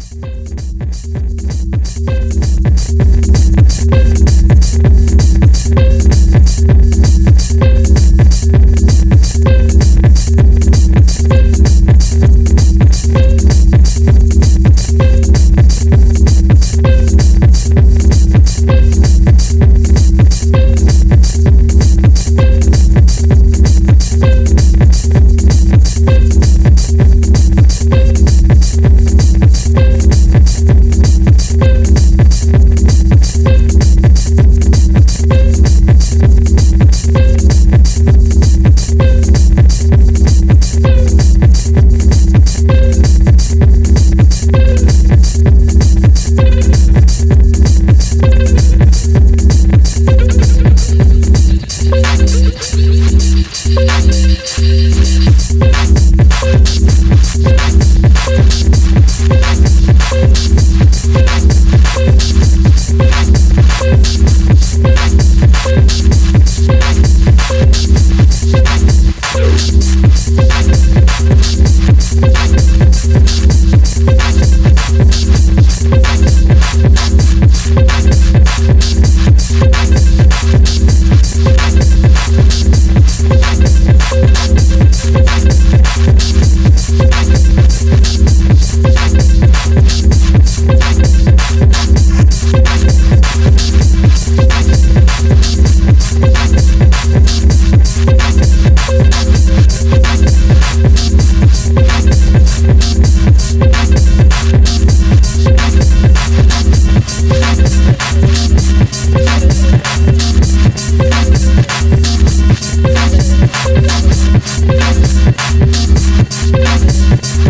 Thank you. Beats. Thank